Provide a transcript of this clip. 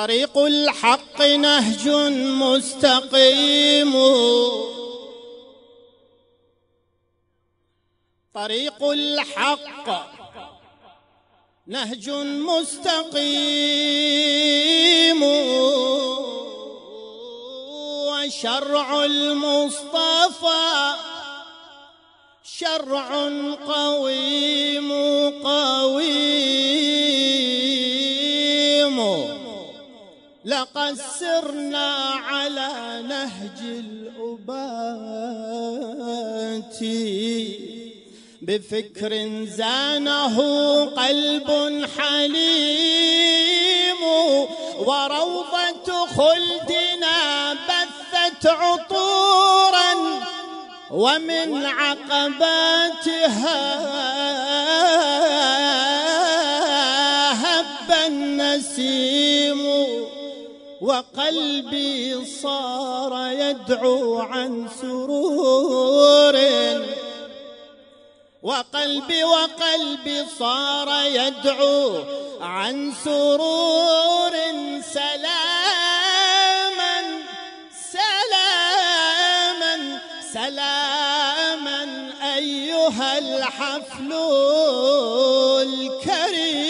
طريق الحق نهج مستقيم. طريق الحق نهج مستقيم. وشرع المصطفى شرع قويم. لقد سرنا على نهج الأبات. بفكر زانه قلب حليم وروضة خلدنا بثت عطورا ومن عقباتها هب النسيم. وقلبي صار يدعو عن سرور. وقلبي وقلبي صار يدعو عن سرور. سلاما سلاما سلاما أيها الحفل الكريم.